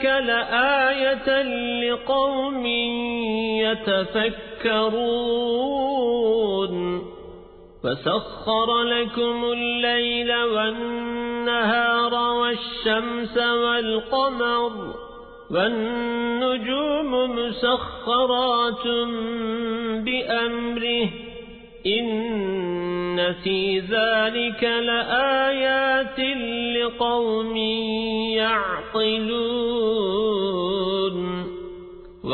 ذلك لآية لقوم يتفكرون فسخر لكم الليل والنهار والشمس والقمر والنجوم مسخرات بأمره إن في ذلك لآيات لقوم يعقلون